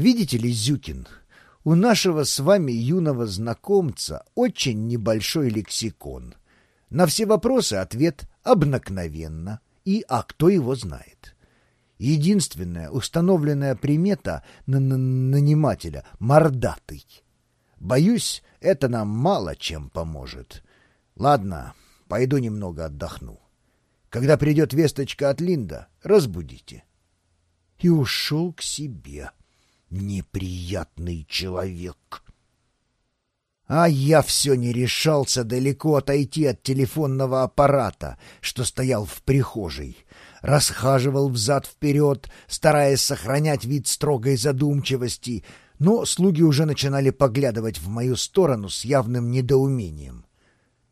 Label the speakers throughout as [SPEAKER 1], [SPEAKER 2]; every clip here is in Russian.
[SPEAKER 1] Видите ли, Зюкин, у нашего с вами юного знакомца очень небольшой лексикон. На все вопросы ответ обыкновенно. И а кто его знает? Единственная установленная примета на нанимателя — мордатый. Боюсь, это нам мало чем поможет. Ладно, пойду немного отдохну. Когда придет весточка от Линда, разбудите. И ушел к себе неприятный человек. А я все не решался далеко отойти от телефонного аппарата, что стоял в прихожей. Расхаживал взад-вперед, стараясь сохранять вид строгой задумчивости, но слуги уже начинали поглядывать в мою сторону с явным недоумением.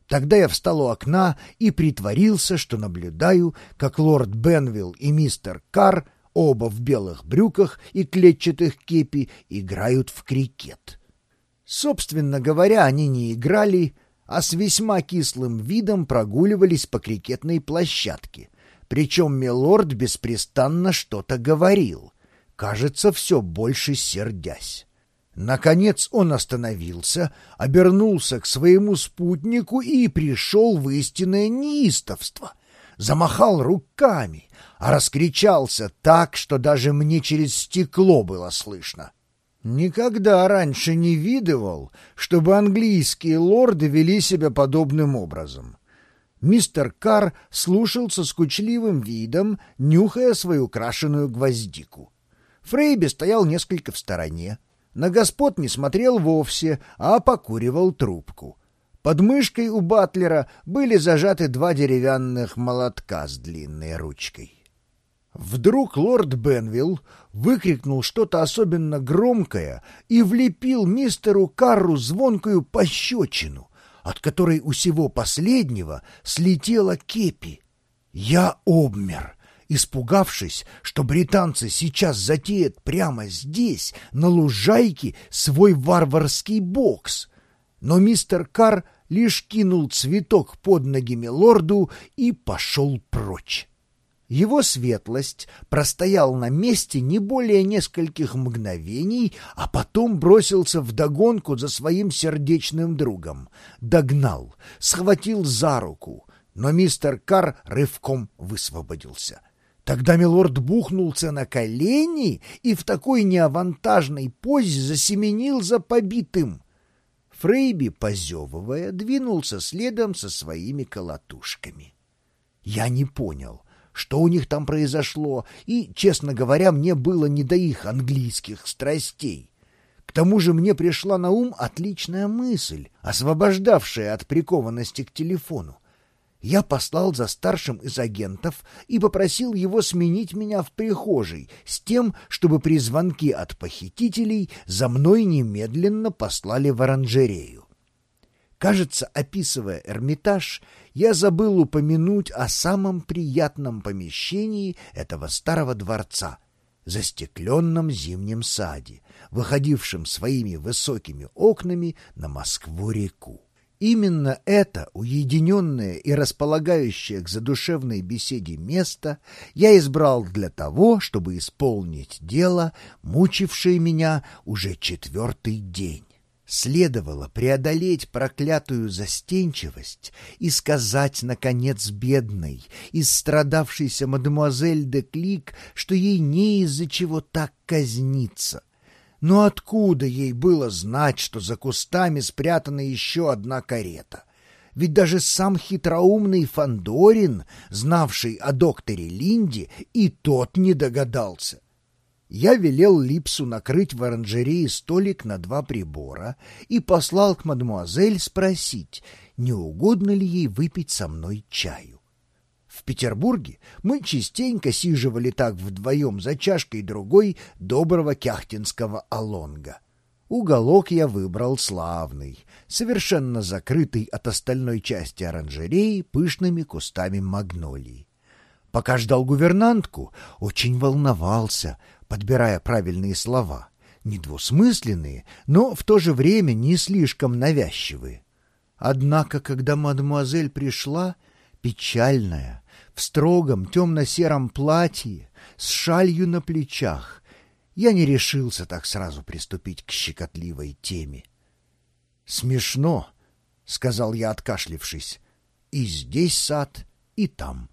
[SPEAKER 1] Тогда я встал у окна и притворился, что наблюдаю, как лорд Бенвилл и мистер Карр, оба в белых брюках и клетчатых кепи, играют в крикет. Собственно говоря, они не играли, а с весьма кислым видом прогуливались по крикетной площадке. Причем милорд беспрестанно что-то говорил, кажется, все больше сердясь. Наконец он остановился, обернулся к своему спутнику и пришел в истинное неистовство. Замахал руками, а раскричался так, что даже мне через стекло было слышно. Никогда раньше не видывал, чтобы английские лорды вели себя подобным образом. Мистер Карр слушал со скучливым видом, нюхая свою крашеную гвоздику. Фрейби стоял несколько в стороне. На господ не смотрел вовсе, а покуривал трубку. Под мышкой у батлера были зажаты два деревянных молотка с длинной ручкой. Вдруг лорд Бенвилл выкрикнул что-то особенно громкое и влепил мистеру Карру звонкую пощечину, от которой у всего последнего слетела кепи. Я обмер, испугавшись, что британцы сейчас затеют прямо здесь, на лужайке, свой варварский бокс. Но мистер Карр лишь кинул цветок под ноги лорду и пошел прочь. Его светлость простоял на месте не более нескольких мгновений, а потом бросился вдогонку за своим сердечным другом. Догнал, схватил за руку, но мистер Кар рывком высвободился. Тогда милорд бухнулся на колени и в такой неавантажной позе засеменил за побитым. Фрейби, позевывая, двинулся следом со своими колотушками. Я не понял — что у них там произошло, и, честно говоря, мне было не до их английских страстей. К тому же мне пришла на ум отличная мысль, освобождавшая от прикованности к телефону. Я послал за старшим из агентов и попросил его сменить меня в прихожей с тем, чтобы при звонке от похитителей за мной немедленно послали в оранжерею. Кажется, описывая Эрмитаж, я забыл упомянуть о самом приятном помещении этого старого дворца — застекленном зимнем саде, выходившем своими высокими окнами на Москву-реку. Именно это уединенное и располагающее к задушевной беседе место я избрал для того, чтобы исполнить дело, мучившее меня уже четвертый день. Следовало преодолеть проклятую застенчивость и сказать, наконец, бедной, истрадавшейся мадемуазель де Клик, что ей не из-за чего так казниться. Но откуда ей было знать, что за кустами спрятана еще одна карета? Ведь даже сам хитроумный Фандорин, знавший о докторе Линде, и тот не догадался. Я велел Липсу накрыть в оранжерее столик на два прибора и послал к мадемуазель спросить, не угодно ли ей выпить со мной чаю. В Петербурге мы частенько сиживали так вдвоем за чашкой другой доброго кяхтинского алонга. Уголок я выбрал славный, совершенно закрытый от остальной части оранжереи пышными кустами магнолии. Пока ждал гувернантку, очень волновался, подбирая правильные слова, недвусмысленные, но в то же время не слишком навязчивые. Однако, когда мадемуазель пришла, печальная, в строгом темно-сером платье, с шалью на плечах, я не решился так сразу приступить к щекотливой теме. «Смешно», — сказал я, откашлившись. «И здесь сад, и там».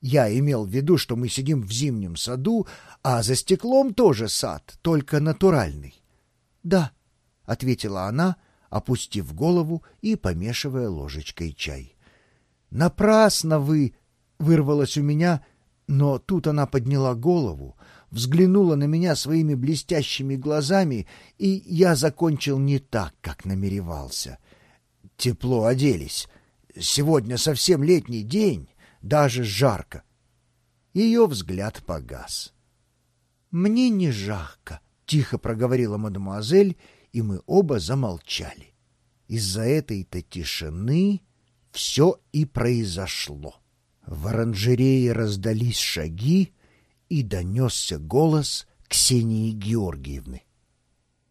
[SPEAKER 1] Я имел в виду, что мы сидим в зимнем саду, а за стеклом тоже сад, только натуральный. — Да, — ответила она, опустив голову и помешивая ложечкой чай. — Напрасно вы! — вырвалось у меня, но тут она подняла голову, взглянула на меня своими блестящими глазами, и я закончил не так, как намеревался. Тепло оделись. Сегодня совсем летний день, даже жарко. Ее взгляд погас. «Мне не жарко», — тихо проговорила мадемуазель, и мы оба замолчали. Из-за этой-то тишины все и произошло. В оранжерее раздались шаги, и донесся голос Ксении Георгиевны.